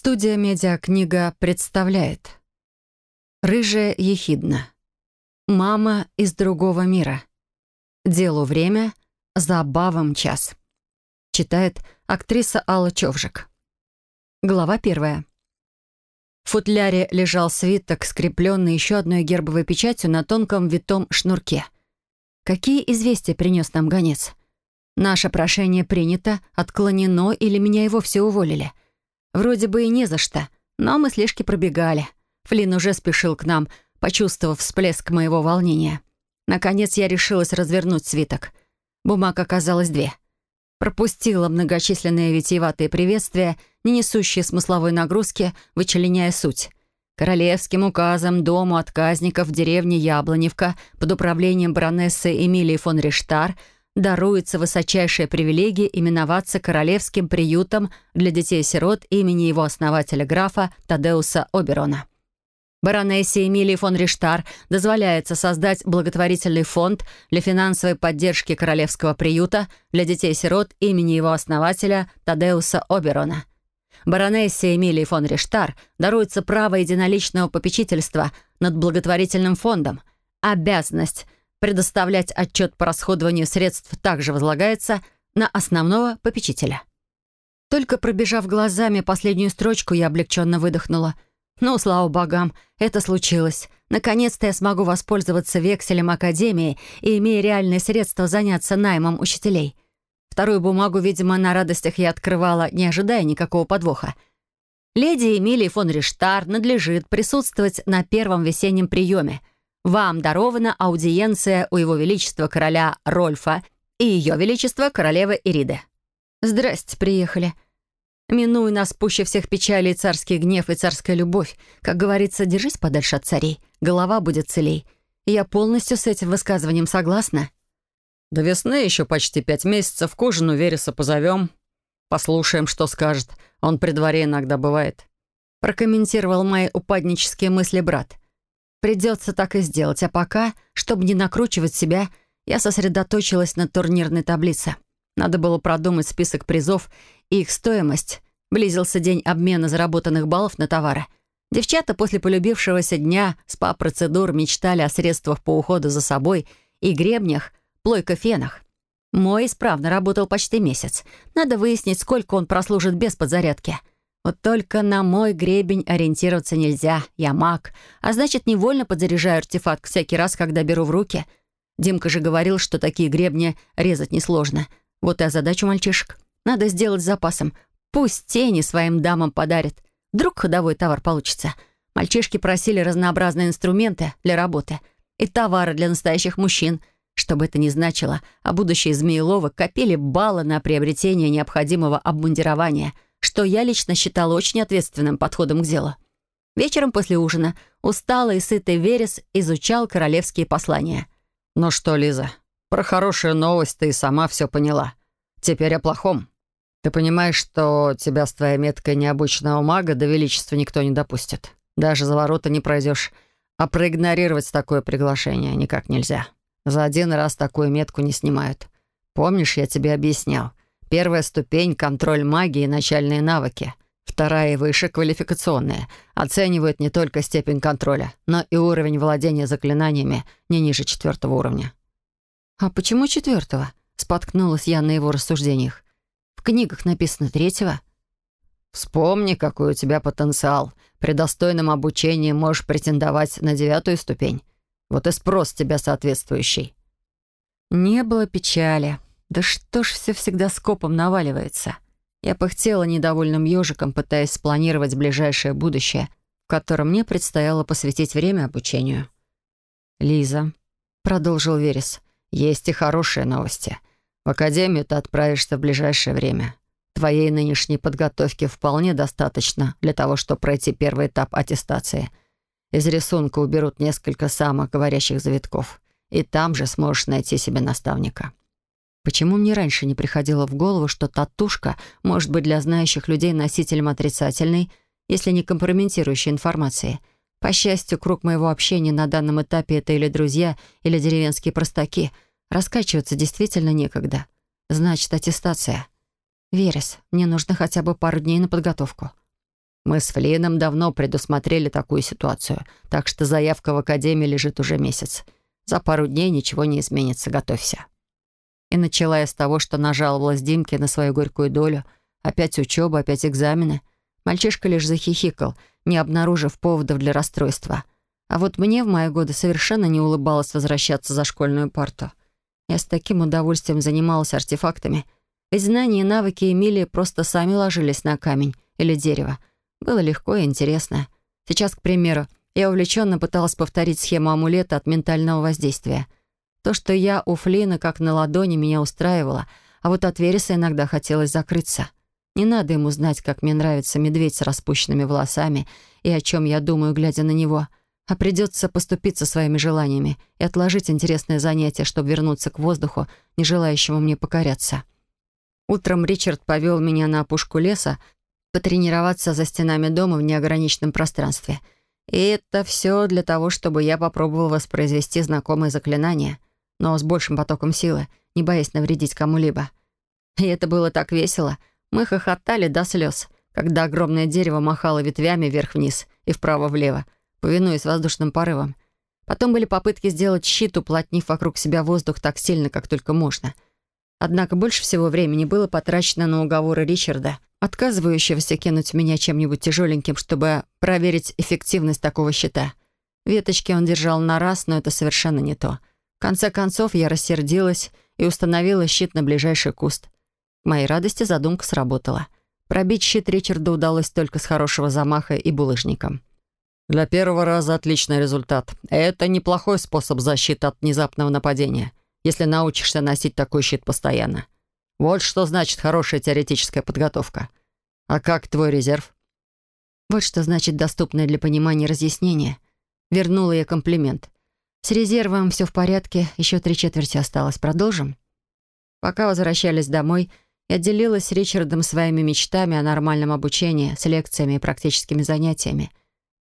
Студия «Медиакнига» представляет. Рыжая ехидна. Мама из другого мира. Делу время, забавам час Читает актриса Алла Човжик. Глава первая. В футляре лежал свиток, скрепленный еще одной гербовой печатью на тонком витом шнурке. Какие известия принес нам гонец? Наше прошение принято, отклонено или меня и вовсе уволили — Вроде бы и не за что, но мы слишком пробегали. Флинн уже спешил к нам, почувствовав всплеск моего волнения. Наконец я решилась развернуть свиток. Бумаг оказалось две. Пропустила многочисленные витиеватые приветствия, не несущие смысловой нагрузки, вычленяя суть. Королевским указом дому отказников в деревне Яблоневка под управлением баронессы Эмилии фон Риштар – даруется высочайшая привилегия именоваться королевским приютом для детей-сирот имени его основателя графа Тадеуса Оберона. Баронессе Эмилии фон Риштар дозволяется создать благотворительный фонд для финансовой поддержки королевского приюта для детей-сирот имени его основателя Тадеуса Оберона. Баронессе Эмилии фон Риштар даруется право единоличного попечительства над благотворительным фондом, обязанность – Предоставлять отчет по расходованию средств также возлагается на основного попечителя. Только пробежав глазами последнюю строчку, я облегченно выдохнула. Ну, слава богам, это случилось. Наконец-то я смогу воспользоваться векселем Академии и, имея реальные средства, заняться наймом учителей. Вторую бумагу, видимо, на радостях я открывала, не ожидая никакого подвоха. Леди Эмилии фон Риштар надлежит присутствовать на первом весеннем приеме — вам дарована аудиенция у Его Величества короля Рольфа и Ее Величества королевы Ириды». «Здрасте, приехали. Минуй нас пуще всех печалей царский гнев и царская любовь. Как говорится, держись подальше от царей, голова будет целей. Я полностью с этим высказыванием согласна». «До весны еще почти пять месяцев. К ужину Вереса позовем. Послушаем, что скажет. Он при дворе иногда бывает», прокомментировал мои упаднические мысли брат. Придется так и сделать. А пока, чтобы не накручивать себя, я сосредоточилась на турнирной таблице. Надо было продумать список призов и их стоимость. Близился день обмена заработанных баллов на товары. Девчата после полюбившегося дня спа-процедур мечтали о средствах по уходу за собой и гребнях, плойка-фенах. Мой исправно работал почти месяц. Надо выяснить, сколько он прослужит без подзарядки. Вот только на мой гребень ориентироваться нельзя. Я маг. А значит, невольно подзаряжаю артефакт всякий раз, когда беру в руки. Димка же говорил, что такие гребни резать несложно. Вот и озадачу мальчишек. Надо сделать запасом. Пусть тени своим дамам подарят. Вдруг ходовой товар получится. Мальчишки просили разнообразные инструменты для работы и товары для настоящих мужчин. Что бы это ни значило, а будущие змееловы копили баллы на приобретение необходимого обмундирования — что я лично считала очень ответственным подходом к делу. Вечером после ужина усталый и сытый Верес изучал королевские послания. «Ну что, Лиза, про хорошую новость ты и сама все поняла. Теперь о плохом. Ты понимаешь, что тебя с твоей меткой необычного мага до величества никто не допустит. Даже за ворота не пройдешь. А проигнорировать такое приглашение никак нельзя. За один раз такую метку не снимают. Помнишь, я тебе объяснял? Первая ступень — контроль магии и начальные навыки. Вторая и выше — квалификационная. Оценивают не только степень контроля, но и уровень владения заклинаниями не ниже четвертого уровня. «А почему четвертого?» — споткнулась я на его рассуждениях. «В книгах написано третьего». «Вспомни, какой у тебя потенциал. При достойном обучении можешь претендовать на девятую ступень. Вот и спрос тебя соответствующий». Не было печали. Да что ж все всегда скопом наваливается? Я пыхтела недовольным ежиком, пытаясь спланировать ближайшее будущее, в котором мне предстояло посвятить время обучению. «Лиза», — продолжил Верес, — «есть и хорошие новости. В академию ты отправишься в ближайшее время. Твоей нынешней подготовки вполне достаточно для того, чтобы пройти первый этап аттестации. Из рисунка уберут несколько самых говорящих завитков, и там же сможешь найти себе наставника». Почему мне раньше не приходило в голову, что татушка может быть для знающих людей носителем отрицательной, если не компрометирующей информации? По счастью, круг моего общения на данном этапе это или друзья, или деревенские простаки. Раскачиваться действительно некогда. Значит, аттестация. Верес, мне нужно хотя бы пару дней на подготовку. Мы с Флином давно предусмотрели такую ситуацию, так что заявка в академии лежит уже месяц. За пару дней ничего не изменится, готовься». И начала я с того, что нажаловалась Димке на свою горькую долю. Опять учеба, опять экзамены. Мальчишка лишь захихикал, не обнаружив поводов для расстройства. А вот мне в мои годы совершенно не улыбалось возвращаться за школьную парту. Я с таким удовольствием занималась артефактами. Ведь знания и навыки Эмилии просто сами ложились на камень или дерево. Было легко и интересно. Сейчас, к примеру, я увлеченно пыталась повторить схему амулета от ментального воздействия. То, что я у Флина как на ладони, меня устраивало, а вот от Вереса иногда хотелось закрыться. Не надо ему знать, как мне нравится медведь с распущенными волосами и о чем я думаю, глядя на него. А придется поступиться своими желаниями и отложить интересное занятие, чтобы вернуться к воздуху, не желающему мне покоряться. Утром Ричард повел меня на опушку леса, потренироваться за стенами дома в неограниченном пространстве. И это все для того, чтобы я попробовал воспроизвести знакомые заклинания, но с большим потоком силы, не боясь навредить кому-либо. И это было так весело. Мы хохотали до слез, когда огромное дерево махало ветвями вверх-вниз и вправо-влево, повинуясь воздушным порывам. Потом были попытки сделать щит, уплотнив вокруг себя воздух так сильно, как только можно. Однако больше всего времени было потрачено на уговоры Ричарда, отказывающегося кинуть меня чем-нибудь тяжеленьким, чтобы проверить эффективность такого щита. Веточки он держал на раз, но это совершенно не то. В конце концов, я рассердилась и установила щит на ближайший куст. К моей радости задумка сработала. Пробить щит Ричарда удалось только с хорошего замаха и булыжником. «Для первого раза отличный результат. Это неплохой способ защиты от внезапного нападения, если научишься носить такой щит постоянно. Вот что значит хорошая теоретическая подготовка. А как твой резерв? Вот что значит доступное для понимания разъяснение. Вернула я комплимент. С резервом все в порядке, еще три четверти осталось. Продолжим? Пока возвращались домой, я делилась с Ричардом своими мечтами о нормальном обучении, с лекциями и практическими занятиями.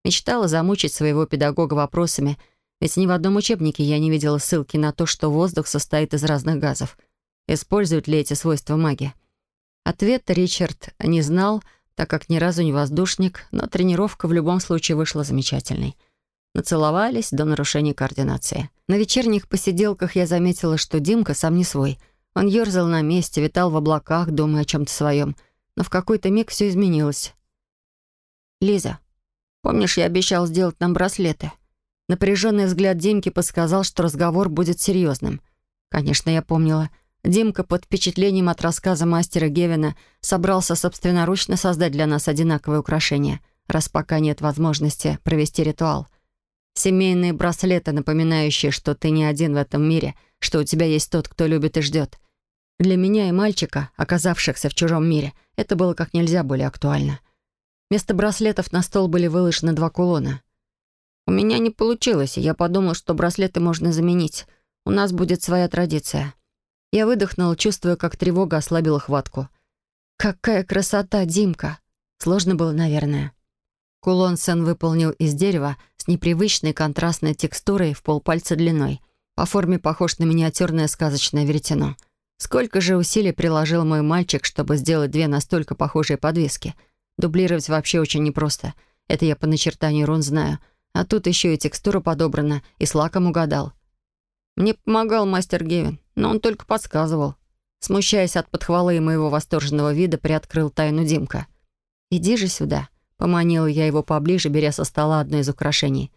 Мечтала замучить своего педагога вопросами, ведь ни в одном учебнике я не видела ссылки на то, что воздух состоит из разных газов — Используют ли эти свойства маги? Ответ Ричард не знал, так как ни разу не воздушник, но тренировка в любом случае вышла замечательной. Нацеловались до нарушения координации. На вечерних посиделках я заметила, что Димка сам не свой. Он ерзал на месте, витал в облаках, думая о чем-то своем. Но в какой-то миг все изменилось. «Лиза, помнишь, я обещал сделать нам браслеты?» Напряженный взгляд Димки подсказал, что разговор будет серьезным. Конечно, я помнила — Димка под впечатлением от рассказа мастера Гевина собрался собственноручно создать для нас одинаковые украшения, раз пока нет возможности провести ритуал. Семейные браслеты, напоминающие, что ты не один в этом мире, что у тебя есть тот, кто любит и ждет. Для меня и мальчика, оказавшихся в чужом мире, это было как нельзя более актуально. Вместо браслетов на стол были выложены два кулона. У меня не получилось, и я подумал, что браслеты можно заменить. У нас будет своя традиция. Я выдохнула, чувствуя, как тревога ослабила хватку. «Какая красота, Димка!» Сложно было, наверное. Кулон Сен выполнил из дерева с непривычной контрастной текстурой в полпальца длиной. По форме похож на миниатюрное сказочное веретено. Сколько же усилий приложил мой мальчик, чтобы сделать две настолько похожие подвески. Дублировать вообще очень непросто. Это я по начертанию рун знаю. А тут еще и текстура подобрана, и с лаком угадал. Мне помогал мастер Гевин но он только подсказывал. Смущаясь от подхвалы и моего восторженного вида, приоткрыл тайну Димка. «Иди же сюда», — поманила я его поближе, беря со стола одно из украшений.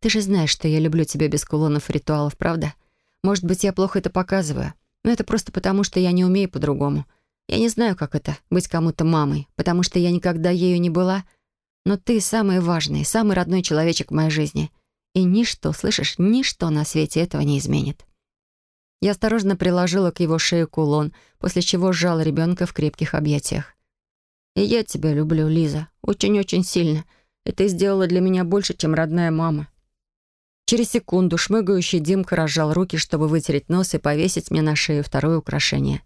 «Ты же знаешь, что я люблю тебя без кулонов и ритуалов, правда? Может быть, я плохо это показываю, но это просто потому, что я не умею по-другому. Я не знаю, как это — быть кому-то мамой, потому что я никогда ею не была. Но ты самый важный, самый родной человечек в моей жизни. И ничто, слышишь, ничто на свете этого не изменит». Я осторожно приложила к его шее кулон, после чего сжала ребенка в крепких объятиях. «И я тебя люблю, Лиза, очень-очень сильно. И ты сделала для меня больше, чем родная мама». Через секунду шмыгающий Димка разжал руки, чтобы вытереть нос и повесить мне на шею второе украшение.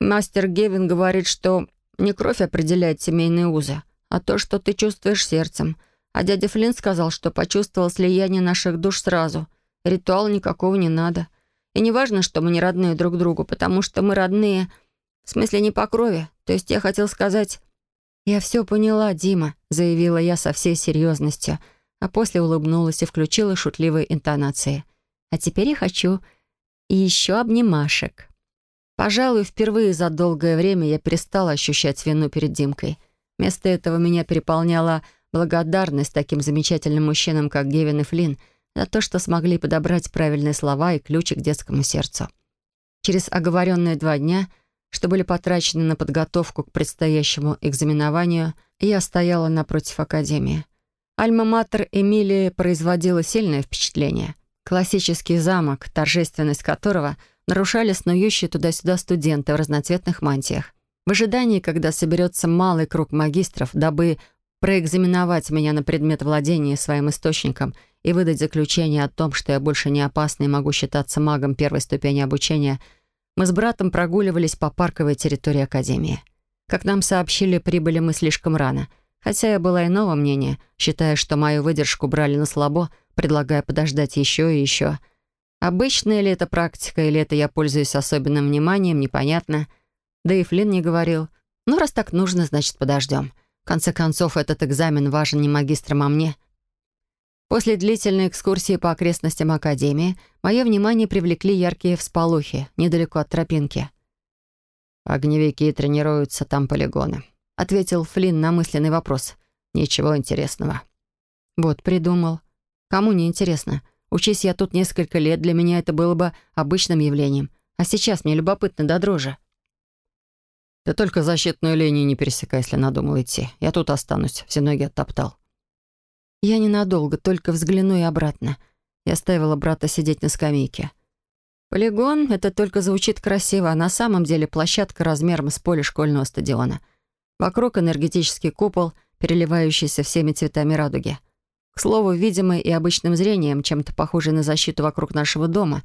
«Мастер Гевин говорит, что не кровь определяет семейные узы, а то, что ты чувствуешь сердцем. А дядя Флинн сказал, что почувствовал слияние наших душ сразу — Ритуала никакого не надо. И не важно, что мы не родные друг другу, потому что мы родные, в смысле не по крови. То есть я хотел сказать... «Я все поняла, Дима», — заявила я со всей серьезностью, а после улыбнулась и включила шутливые интонации. «А теперь я хочу и еще обнимашек». Пожалуй, впервые за долгое время я перестала ощущать вину перед Димкой. Вместо этого меня переполняла благодарность таким замечательным мужчинам, как Гевин и Флинн, за то, что смогли подобрать правильные слова и ключи к детскому сердцу. Через оговоренные два дня — что были потрачены на подготовку к предстоящему экзаменованию, я стояла напротив академии. Альма-матер Эмилии производила сильное впечатление. Классический замок, торжественность которого нарушали снующие туда-сюда студенты в разноцветных мантиях. В ожидании, когда соберется малый круг магистров, дабы проэкзаменовать меня на предмет владения своим источником и выдать заключение о том, что я больше не опасна и могу считаться магом первой ступени обучения — мы с братом прогуливались по парковой территории Академии. Как нам сообщили, прибыли мы слишком рано, хотя я была иного мнения, считая, что мою выдержку брали на слабо, предлагая подождать еще и еще. Обычная ли это практика, или это я пользуюсь особенным вниманием, непонятно. Да и Флинн не говорил. Ну, раз так нужно, значит, подождем. В конце концов, этот экзамен важен не магистрам, а мне. После длительной экскурсии по окрестностям Академии мое внимание привлекли яркие всполохи недалеко от тропинки. «Огневики тренируются, там полигоны», — ответил Флинн на мысленный вопрос. «Ничего интересного». «Вот, придумал. Кому не интересно? Учись я тут несколько лет, для меня это было бы обычным явлением. А сейчас мне любопытно до дрожи». «Ты только защитную линию не пересекай, если надумал идти. Я тут останусь, все ноги оттоптал». Я ненадолго, только взгляну и обратно. Я оставила брата сидеть на скамейке. Полигон — это только звучит красиво, а на самом деле площадка размером с поле школьного стадиона. Вокруг энергетический купол, переливающийся всеми цветами радуги. К слову, видимый и обычным зрением, чем-то похожий на защиту вокруг нашего дома,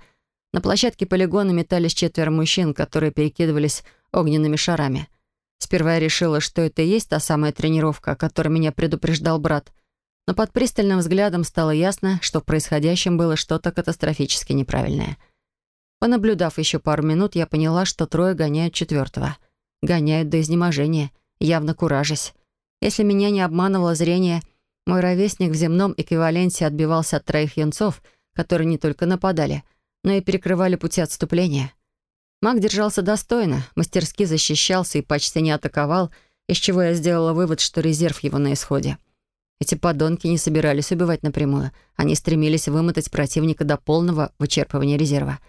на площадке полигона метались четверо мужчин, которые перекидывались огненными шарами. Сперва я решила, что это и есть та самая тренировка, о которой меня предупреждал брат — но под пристальным взглядом стало ясно, что в происходящем было что-то катастрофически неправильное. Понаблюдав еще пару минут, я поняла, что трое гоняют четвертого. Гоняют до изнеможения, явно куражась. Если меня не обманывало зрение, мой ровесник в земном эквиваленте отбивался от троих юнцов, которые не только нападали, но и перекрывали пути отступления. Маг держался достойно, мастерски защищался и почти не атаковал, из чего я сделала вывод, что резерв его на исходе. Эти подонки не собирались убивать напрямую. Они стремились вымотать противника до полного вычерпывания резерва.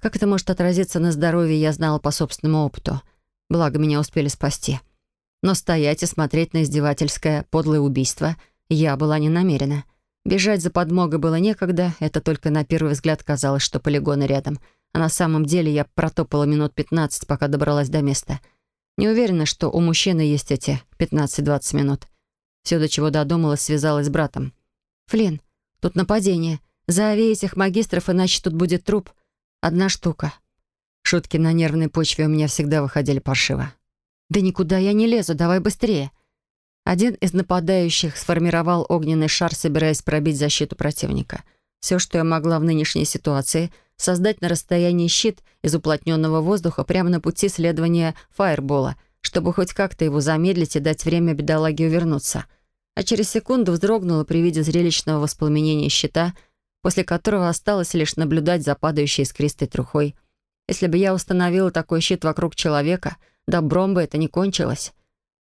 Как это может отразиться на здоровье, я знала по собственному опыту. Благо, меня успели спасти. Но стоять и смотреть на издевательское, подлое убийство я была не намерена. Бежать за подмогой было некогда, это только на первый взгляд казалось, что полигоны рядом. А на самом деле я протопала минут 15, пока добралась до места. Не уверена, что у мужчины есть эти 15-20 минут. Все, до чего додумалась, связалась с братом. «Флин, тут нападение. Зови этих магистров, иначе тут будет труп. Одна штука». Шутки на нервной почве у меня всегда выходили паршиво. «Да никуда я не лезу, давай быстрее». Один из нападающих сформировал огненный шар, собираясь пробить защиту противника. Все, что я могла в нынешней ситуации, создать на расстоянии щит из уплотненного воздуха прямо на пути следования фаербола, чтобы хоть как-то его замедлить и дать время бедолаге увернуться — а через секунду вздрогнула при виде зрелищного воспламенения щита, после которого осталось лишь наблюдать за падающей искристой трухой. Если бы я установила такой щит вокруг человека, добром бы это не кончилось.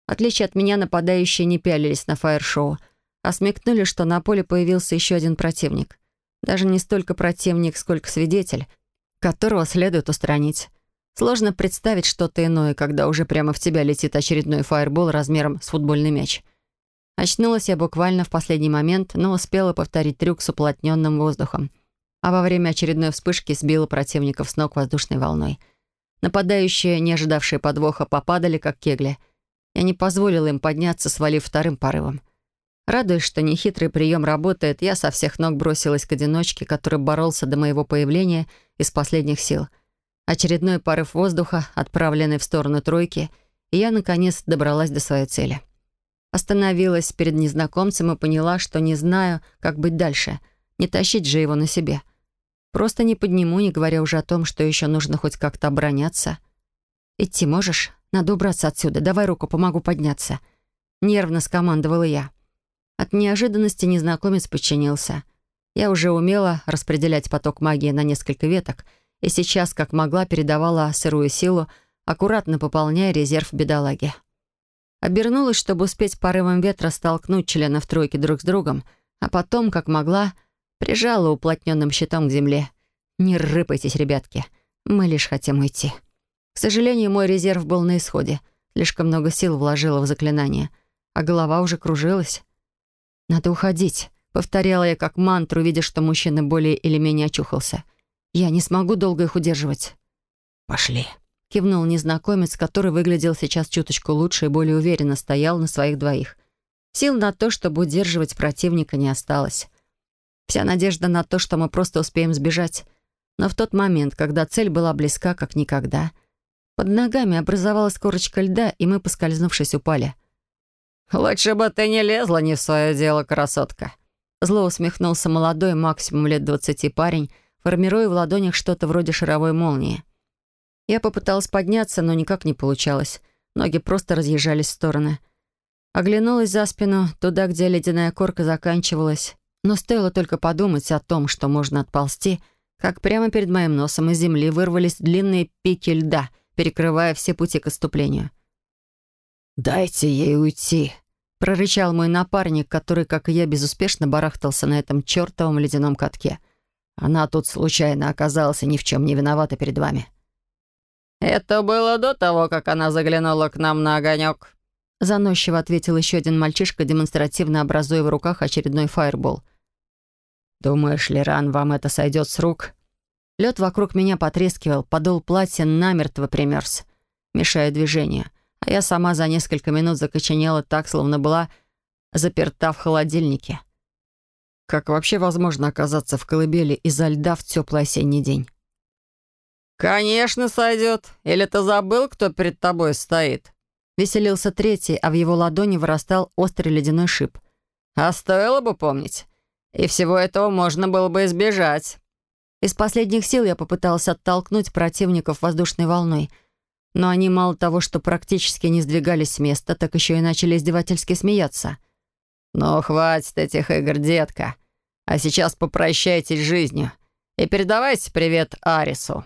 В отличие от меня, нападающие не пялились на фаер-шоу, а смекнули, что на поле появился еще один противник. Даже не столько противник, сколько свидетель, которого следует устранить. Сложно представить что-то иное, когда уже прямо в тебя летит очередной фаербол размером с футбольный мяч — Очнулась я буквально в последний момент, но успела повторить трюк с уплотненным воздухом. А во время очередной вспышки сбила противников с ног воздушной волной. Нападающие, не ожидавшие подвоха, попадали, как кегли. Я не позволила им подняться, свалив вторым порывом. Радуясь, что нехитрый прием работает, я со всех ног бросилась к одиночке, который боролся до моего появления из последних сил. Очередной порыв воздуха, отправленный в сторону тройки, и я, наконец, добралась до своей цели — Остановилась перед незнакомцем и поняла, что не знаю, как быть дальше. Не тащить же его на себе. Просто не подниму, не говоря уже о том, что еще нужно хоть как-то обороняться. «Идти можешь? Надо убраться отсюда. Давай руку, помогу подняться». Нервно скомандовала я. От неожиданности незнакомец подчинился. Я уже умела распределять поток магии на несколько веток, и сейчас, как могла, передавала сырую силу, аккуратно пополняя резерв бедолаги. Обернулась, чтобы успеть порывом ветра столкнуть членов тройки друг с другом, а потом, как могла, прижала уплотненным щитом к земле. «Не рыпайтесь, ребятки, мы лишь хотим уйти». К сожалению, мой резерв был на исходе. Слишком много сил вложила в заклинание, а голова уже кружилась. «Надо уходить», — повторяла я как мантру, видя, что мужчина более или менее очухался. «Я не смогу долго их удерживать». «Пошли», — кивнул незнакомец, который выглядел сейчас чуточку лучше и более уверенно стоял на своих двоих. Сил на то, чтобы удерживать противника, не осталось. Вся надежда на то, что мы просто успеем сбежать. Но в тот момент, когда цель была близка, как никогда, под ногами образовалась корочка льда, и мы, поскользнувшись, упали. «Лучше бы ты не лезла не в свое дело, красотка!» Зло усмехнулся молодой, максимум лет двадцати парень, формируя в ладонях что-то вроде шаровой молнии. Я попыталась подняться, но никак не получалось. Ноги просто разъезжались в стороны. Оглянулась за спину, туда, где ледяная корка заканчивалась. Но стоило только подумать о том, что можно отползти, как прямо перед моим носом из земли вырвались длинные пики льда, перекрывая все пути к отступлению. «Дайте ей уйти», — прорычал мой напарник, который, как и я, безуспешно барахтался на этом чертовом ледяном катке. «Она тут случайно оказалась и ни в чем не виновата перед вами». «Это было до того, как она заглянула к нам на огонек», — заносчиво ответил еще один мальчишка, демонстративно образуя в руках очередной фаербол. «Думаешь, Леран, вам это сойдет с рук?» Лед вокруг меня потрескивал, подол платья намертво примерз, мешая движению а я сама за несколько минут закоченела так, словно была заперта в холодильнике. Как вообще возможно оказаться в колыбели из-за льда в теплый осенний день? «Конечно сойдет. Или ты забыл, кто перед тобой стоит?» Веселился третий, а в его ладони вырастал острый ледяной шип. «А стоило бы помнить. И всего этого можно было бы избежать». Из последних сил я попыталась оттолкнуть противников воздушной волной — но они мало того, что практически не сдвигались с места, так еще и начали издевательски смеяться. «Ну, хватит этих игр, детка. А сейчас попрощайтесь с жизнью и передавайте привет Арису».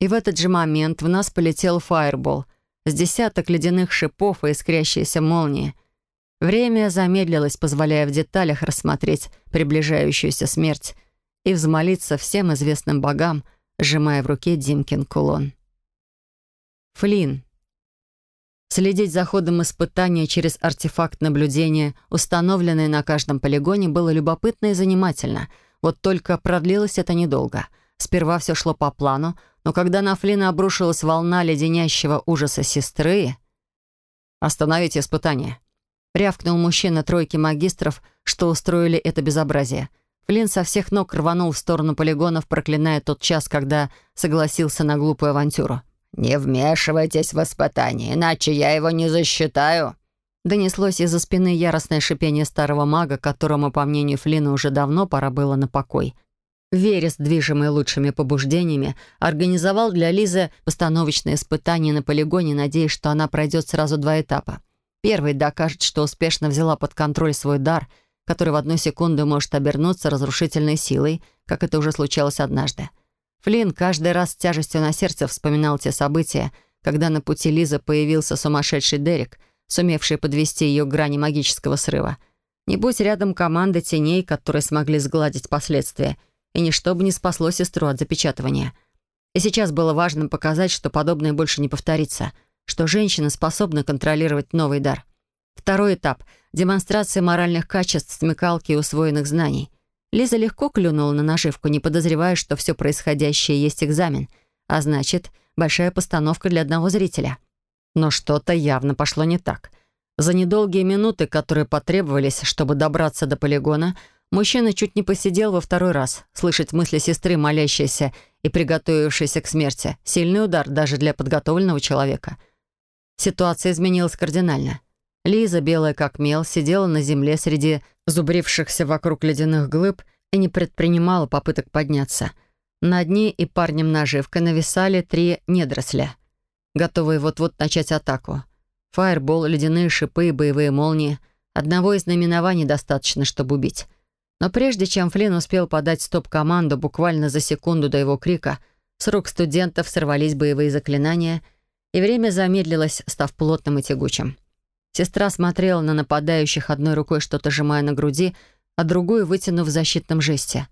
И в этот же момент в нас полетел фаербол с десяток ледяных шипов и искрящиеся молнии. Время замедлилось, позволяя в деталях рассмотреть приближающуюся смерть и взмолиться всем известным богам, сжимая в руке Димкин кулон. Флин. Следить за ходом испытания через артефакт наблюдения, установленный на каждом полигоне, было любопытно и занимательно. Вот только продлилось это недолго. Сперва все шло по плану, но когда на Флина обрушилась волна леденящего ужаса сестры... «Остановите испытание!» — рявкнул мужчина тройки магистров, что устроили это безобразие. Флин со всех ног рванул в сторону полигонов, проклиная тот час, когда согласился на глупую авантюру. «Не вмешивайтесь в испытание, иначе я его не засчитаю». Донеслось из-за спины яростное шипение старого мага, которому, по мнению Флина, уже давно пора было на покой. Верес, движимый лучшими побуждениями, организовал для Лизы постановочное испытание на полигоне, надеясь, что она пройдет сразу два этапа. Первый докажет, что успешно взяла под контроль свой дар, который в одну секунду может обернуться разрушительной силой, как это уже случалось однажды. Флинн каждый раз с тяжестью на сердце вспоминал те события, когда на пути Лизы появился сумасшедший Дерек, сумевший подвести ее к грани магического срыва. Не будь рядом команды теней, которые смогли сгладить последствия, и ничто бы не спасло сестру от запечатывания. И сейчас было важным показать, что подобное больше не повторится, что женщина способна контролировать новый дар. Второй этап — демонстрация моральных качеств, смекалки и усвоенных знаний — Лиза легко клюнула на наживку, не подозревая, что все происходящее есть экзамен, а значит, большая постановка для одного зрителя. Но что-то явно пошло не так. За недолгие минуты, которые потребовались, чтобы добраться до полигона, мужчина чуть не посидел во второй раз. Слышать мысли сестры, молящейся и приготовившейся к смерти. Сильный удар даже для подготовленного человека. Ситуация изменилась кардинально. Лиза, белая как мел, сидела на земле среди зубрившихся вокруг ледяных глыб и не предпринимала попыток подняться. Над ней и парнем наживкой нависали три недоросля, готовые вот-вот начать атаку. Фаербол, ледяные шипы и боевые молнии. Одного из наименований достаточно, чтобы убить. Но прежде чем Флинн успел подать стоп-команду буквально за секунду до его крика, с рук студентов сорвались боевые заклинания, и время замедлилось, став плотным и тягучим. Сестра смотрела на нападающих одной рукой, что-то сжимая на груди, а другую вытянув в защитном жесте.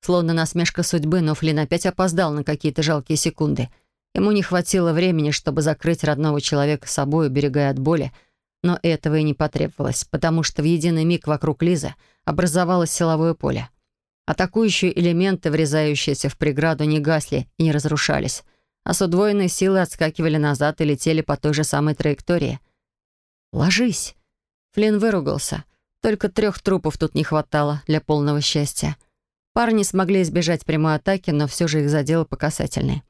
Словно насмешка судьбы, но Флинн опять опоздал на какие-то жалкие секунды. Ему не хватило времени, чтобы закрыть родного человека собой, уберегая от боли, но этого и не потребовалось, потому что в единый миг вокруг Лизы образовалось силовое поле. Атакующие элементы, врезающиеся в преграду, не гасли и не разрушались, а с удвоенной силой отскакивали назад и летели по той же самой траектории — «Ложись!» Флинн выругался. Только трех трупов тут не хватало для полного счастья. Парни смогли избежать прямой атаки, но все же их задело по касательной.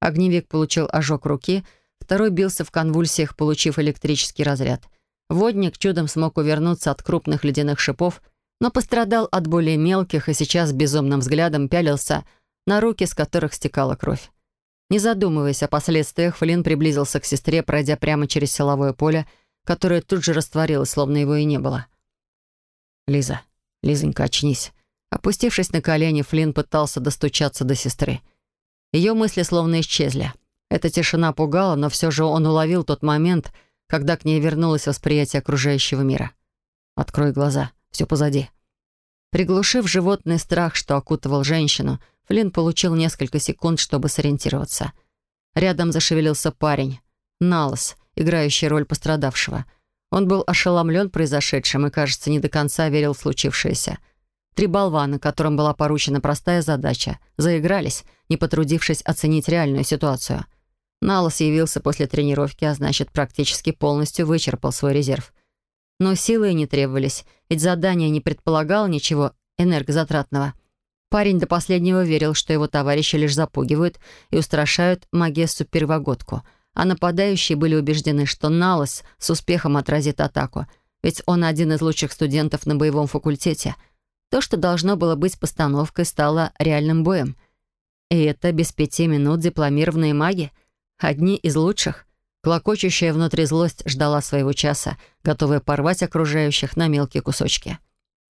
Огневик получил ожог руки, второй бился в конвульсиях, получив электрический разряд. Водник чудом смог увернуться от крупных ледяных шипов, но пострадал от более мелких и сейчас безумным взглядом пялился на руки, с которых стекала кровь. Не задумываясь о последствиях, Флинн приблизился к сестре, пройдя прямо через силовое поле, которая тут же растворилась, словно его и не было. «Лиза, Лизонька, очнись». Опустившись на колени, Флинн пытался достучаться до сестры. Ее мысли словно исчезли. Эта тишина пугала, но все же он уловил тот момент, когда к ней вернулось восприятие окружающего мира. «Открой глаза, все позади». Приглушив животный страх, что окутывал женщину, Флинн получил несколько секунд, чтобы сориентироваться. Рядом зашевелился парень. Налос — играющий роль пострадавшего. Он был ошеломлен произошедшим и, кажется, не до конца верил в случившееся. Три болвана, которым была поручена простая задача, заигрались, не потрудившись оценить реальную ситуацию. Налос явился после тренировки, а значит, практически полностью вычерпал свой резерв. Но силы и не требовались, ведь задание не предполагало ничего энергозатратного. Парень до последнего верил, что его товарищи лишь запугивают и устрашают Магессу первогодку — а нападающие были убеждены, что Налос с успехом отразит атаку, ведь он один из лучших студентов на боевом факультете. То, что должно было быть постановкой, стало реальным боем. И это без пяти минут дипломированные маги, одни из лучших. Клокочущая внутри злость ждала своего часа, готовая порвать окружающих на мелкие кусочки.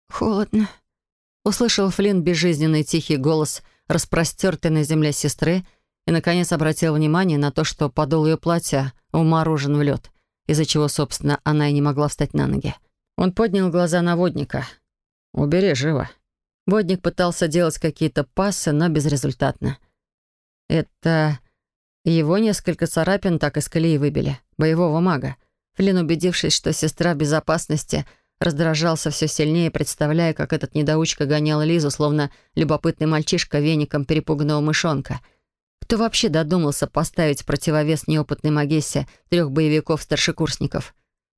«Холодно», — услышал Флинн безжизненный тихий голос, распростертый на земле сестры, и, наконец, обратил внимание на то, что подол ее платья уморожен в лед, из-за чего, собственно, она и не могла встать на ноги. Он поднял глаза на водника. «Убери живо». Водник пытался делать какие-то пассы, но безрезультатно. Это его несколько царапин так из колеи выбили, боевого мага. Флин, убедившись, что сестра в безопасности, раздражался все сильнее, представляя, как этот недоучка гонял Лизу, словно любопытный мальчишка веником перепуганного мышонка — кто вообще додумался поставить противовес неопытной Магессе трех боевиков-старшекурсников?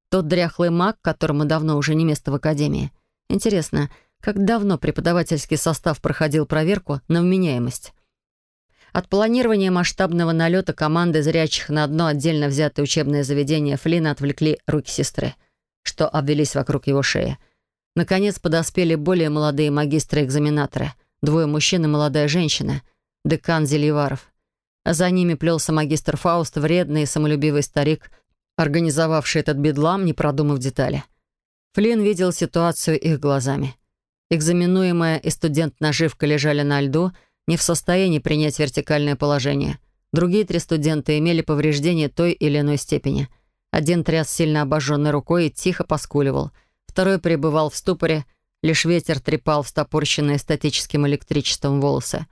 Тот дряхлый маг, которому давно уже не место в академии. Интересно, как давно преподавательский состав проходил проверку на вменяемость? От планирования масштабного налета команды зрячих на одно отдельно взятое учебное заведение Флина отвлекли руки сестры, что обвелись вокруг его шеи. Наконец подоспели более молодые магистры-экзаменаторы, двое мужчин и молодая женщина, декан Зельеваров за ними плелся магистр Фауст, вредный и самолюбивый старик, организовавший этот бедлам, не продумав детали. Флинн видел ситуацию их глазами. Экзаменуемая и студент-наживка лежали на льду, не в состоянии принять вертикальное положение. Другие три студента имели повреждения той или иной степени. Один тряс сильно обожженной рукой и тихо поскуливал. Второй пребывал в ступоре, лишь ветер трепал встопорщенные статическим электричеством волосы.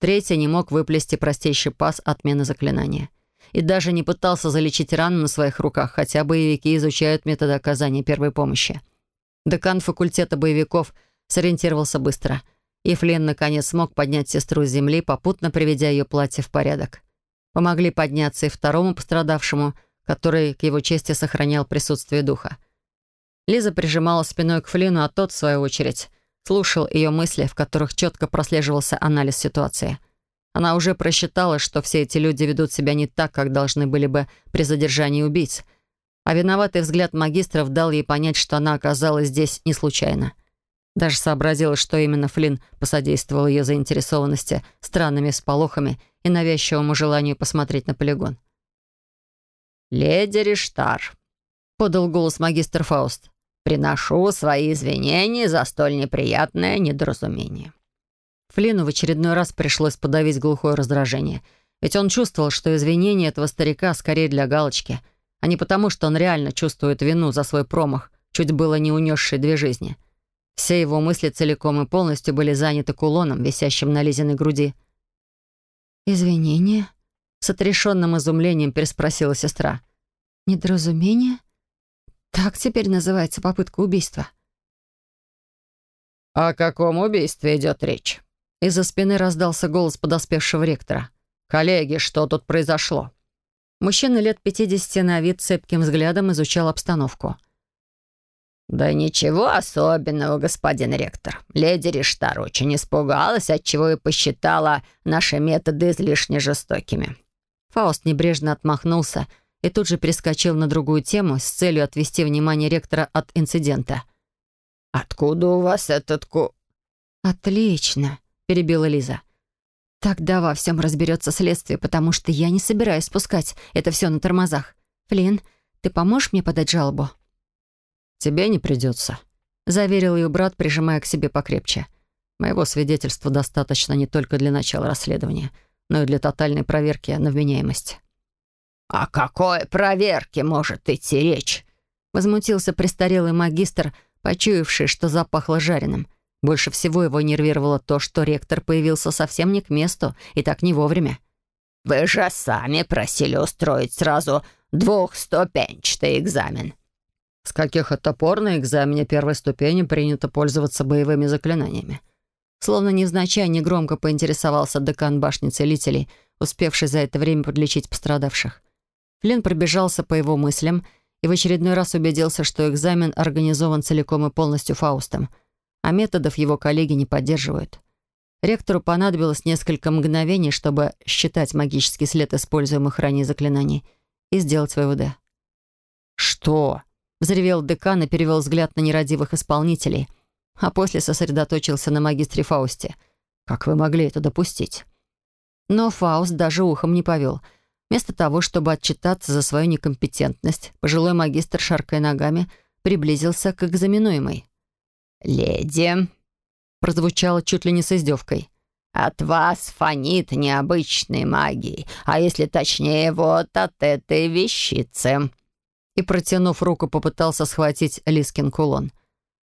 Третий не мог выплести простейший пас отмены заклинания. И даже не пытался залечить рану на своих руках, хотя боевики изучают методы оказания первой помощи. Декан факультета боевиков сориентировался быстро. И Флинн наконец смог поднять сестру с земли, попутно приведя ее платье в порядок. Помогли подняться и второму пострадавшему, который, к его чести, сохранял присутствие духа. Лиза прижимала спиной к Флину, а тот, в свою очередь, слушал ее мысли, в которых четко прослеживался анализ ситуации. Она уже просчитала, что все эти люди ведут себя не так, как должны были бы при задержании убийц. А виноватый взгляд магистров дал ей понять, что она оказалась здесь не случайно. Даже сообразила, что именно Флинн посодействовал ее заинтересованности странными сполохами и навязчивому желанию посмотреть на полигон. «Леди Риштар», — подал голос магистр Фауст. «Приношу свои извинения за столь неприятное недоразумение». Флину в очередной раз пришлось подавить глухое раздражение. Ведь он чувствовал, что извинения этого старика скорее для галочки, а не потому, что он реально чувствует вину за свой промах, чуть было не унесший две жизни. Все его мысли целиком и полностью были заняты кулоном, висящим на Лизиной груди. «Извинения?» — с отрешенным изумлением переспросила сестра. «Недоразумение? Так теперь называется попытка убийства». «О каком убийстве идет речь?» Из-за спины раздался голос подоспевшего ректора. «Коллеги, что тут произошло?» Мужчина лет 50 на вид цепким взглядом изучал обстановку. «Да ничего особенного, господин ректор. Леди Риштар очень испугалась, отчего и посчитала наши методы излишне жестокими». Фауст небрежно отмахнулся и тут же перескочил на другую тему с целью отвести внимание ректора от инцидента. «Откуда у вас этот ку...» «Отлично», — перебила Лиза. «Тогда во всем разберется следствие, потому что я не собираюсь спускать это все на тормозах. Флин, ты поможешь мне подать жалобу?» «Тебе не придется», — заверил ее брат, прижимая к себе покрепче. «Моего свидетельства достаточно не только для начала расследования, но и для тотальной проверки на вменяемость». «О какой проверке может идти речь?» — возмутился престарелый магистр, почуявший, что запахло жареным. Больше всего его нервировало то, что ректор появился совсем не к месту и так не вовремя. «Вы же сами просили устроить сразу двухступенчатый экзамен. С каких это пор на экзамене первой ступени принято пользоваться боевыми заклинаниями? Словно невзначай негромко поинтересовался декан башни целителей, успевший за это время подлечить пострадавших. Флинн пробежался по его мыслям и в очередной раз убедился, что экзамен организован целиком и полностью Фаустом, а методов его коллеги не поддерживают. Ректору понадобилось несколько мгновений, чтобы считать магический след используемых ранее заклинаний и сделать выводы. «Что?» Взревел декан и перевел взгляд на нерадивых исполнителей, а после сосредоточился на магистре Фаусте. «Как вы могли это допустить?» Но Фауст даже ухом не повел. Вместо того, чтобы отчитаться за свою некомпетентность, пожилой магистр, шаркая ногами, приблизился к экзаменуемой. «Леди», — прозвучало чуть ли не с издевкой, «от вас фонит необычной магией, а если точнее, вот от этой вещицы» и, протянув руку, попытался схватить Лискин кулон.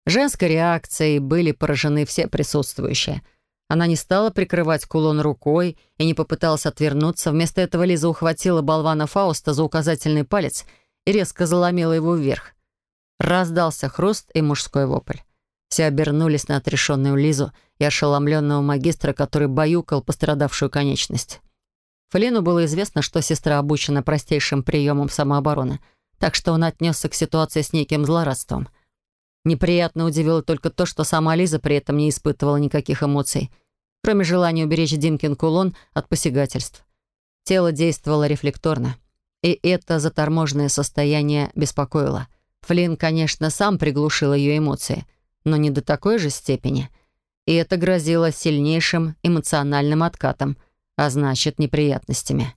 Женской реакцией были поражены все присутствующие. Она не стала прикрывать кулон рукой и не попыталась отвернуться. Вместо этого Лиза ухватила болвана Фауста за указательный палец и резко заломила его вверх. Раздался хруст и мужской вопль. Все обернулись на отрешенную Лизу и ошеломленного магистра, который баюкал пострадавшую конечность. Флину было известно, что сестра обучена простейшим приемам самообороны — так что он отнесся к ситуации с неким злорадством. Неприятно удивило только то, что сама Лиза при этом не испытывала никаких эмоций, кроме желания уберечь Димкин кулон от посягательств. Тело действовало рефлекторно, и это заторможенное состояние беспокоило. Флинн, конечно, сам приглушил ее эмоции, но не до такой же степени. И это грозило сильнейшим эмоциональным откатом, а значит, неприятностями.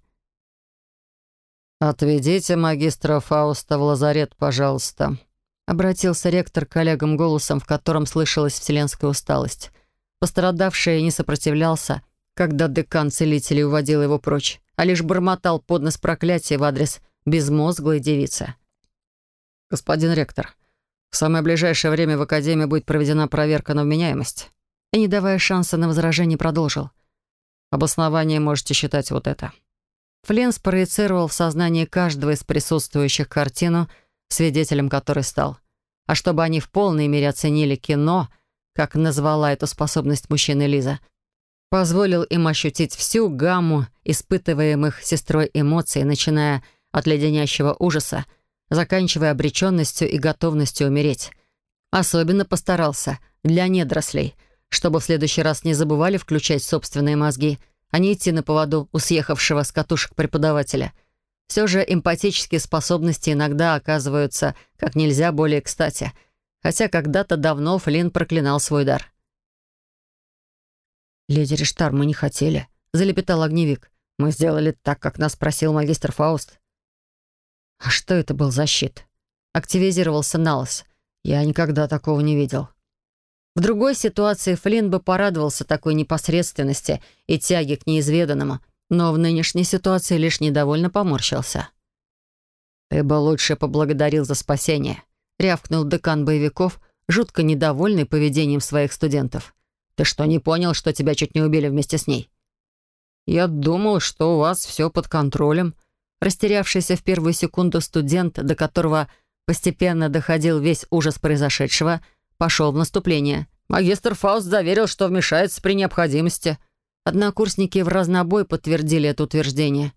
«Отведите магистра Фауста в лазарет, пожалуйста», — обратился ректор к коллегам голосом, в котором слышалась вселенская усталость. Пострадавший не сопротивлялся, когда декан целителей уводил его прочь, а лишь бормотал под нос проклятия в адрес безмозглой девицы. «Господин ректор, в самое ближайшее время в Академии будет проведена проверка на вменяемость». И, не давая шанса на возражение, продолжил. «Обоснование можете считать вот это». Флинн спроецировал в сознании каждого из присутствующих картину, свидетелем которой стал. А чтобы они в полной мере оценили кино, как назвала эту способность мужчины Лиза, позволил им ощутить всю гамму испытываемых сестрой эмоций, начиная от леденящего ужаса, заканчивая обреченностью и готовностью умереть. Особенно постарался для недорослей, чтобы в следующий раз не забывали включать собственные мозги — а не идти на поводу у съехавшего с катушек преподавателя. Все же эмпатические способности иногда оказываются как нельзя более кстати, хотя когда-то давно Флинн проклинал свой дар. «Леди Риштар, мы не хотели», — залепетал огневик. «Мы сделали так, как нас просил магистр Фауст». «А что это был за щит?» активизировался Налос. Я никогда такого не видел. В другой ситуации Флинн бы порадовался такой непосредственности и тяге к неизведанному, но в нынешней ситуации лишь недовольно поморщился. «Ты бы лучше поблагодарил за спасение», — рявкнул декан боевиков, жутко недовольный поведением своих студентов. «Ты что, не понял, что тебя чуть не убили вместе с ней?» «Я думал, что у вас все под контролем», Растерявшийся в первую секунду студент, до которого постепенно доходил весь ужас произошедшего, пошел в наступление. Магистр Фауст заверил, что вмешается при необходимости. Однокурсники в разнобой подтвердили это утверждение.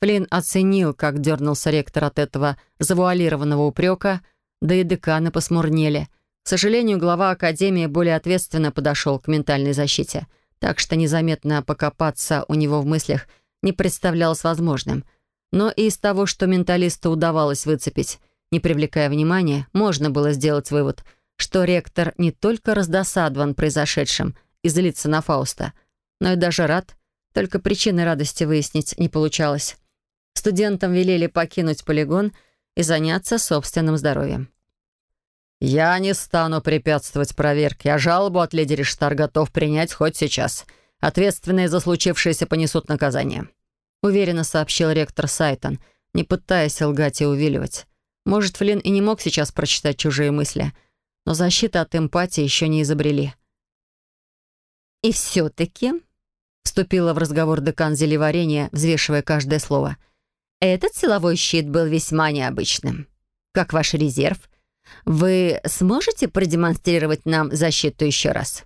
Флинн оценил, как дернулся ректор от этого завуалированного упрека, да и деканы посмурнели. К сожалению, глава Академии более ответственно подошел к ментальной защите, так что незаметно покопаться у него в мыслях не представлялось возможным — но и из того, что менталисту удавалось выцепить, не привлекая внимания, можно было сделать вывод, что ректор не только раздосадован произошедшим и злится на Фауста, но и даже рад, только причины радости выяснить не получалось. Студентам велели покинуть полигон и заняться собственным здоровьем. «Я не стану препятствовать проверке, а жалобу от леди Риштар готов принять хоть сейчас. Ответственные за случившееся понесут наказание», — уверенно сообщил ректор Сайтон, не пытаясь лгать и увиливать. Может, Флинн и не мог сейчас прочитать чужие мысли, но защиты от эмпатии еще не изобрели. «И все-таки», — вступила в разговор декан зелеварения, взвешивая каждое слово, «этот силовой щит был весьма необычным. Как ваш резерв? Вы сможете продемонстрировать нам защиту еще раз?»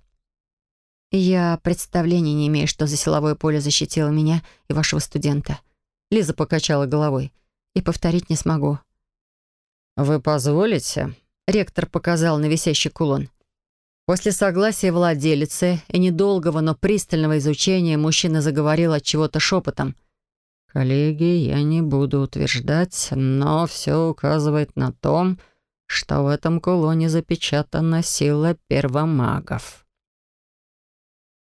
«Я представления не имею, что за силовое поле защитило меня и вашего студента». Лиза покачала головой. «И повторить не смогу». «Вы позволите?» Ректор показал на висящий кулон. После согласия владелицы и недолгого, но пристального изучения мужчина заговорил от чего-то шепотом. «Коллеги, я не буду утверждать, но все указывает на том, что в этом кулоне запечатана сила первомагов».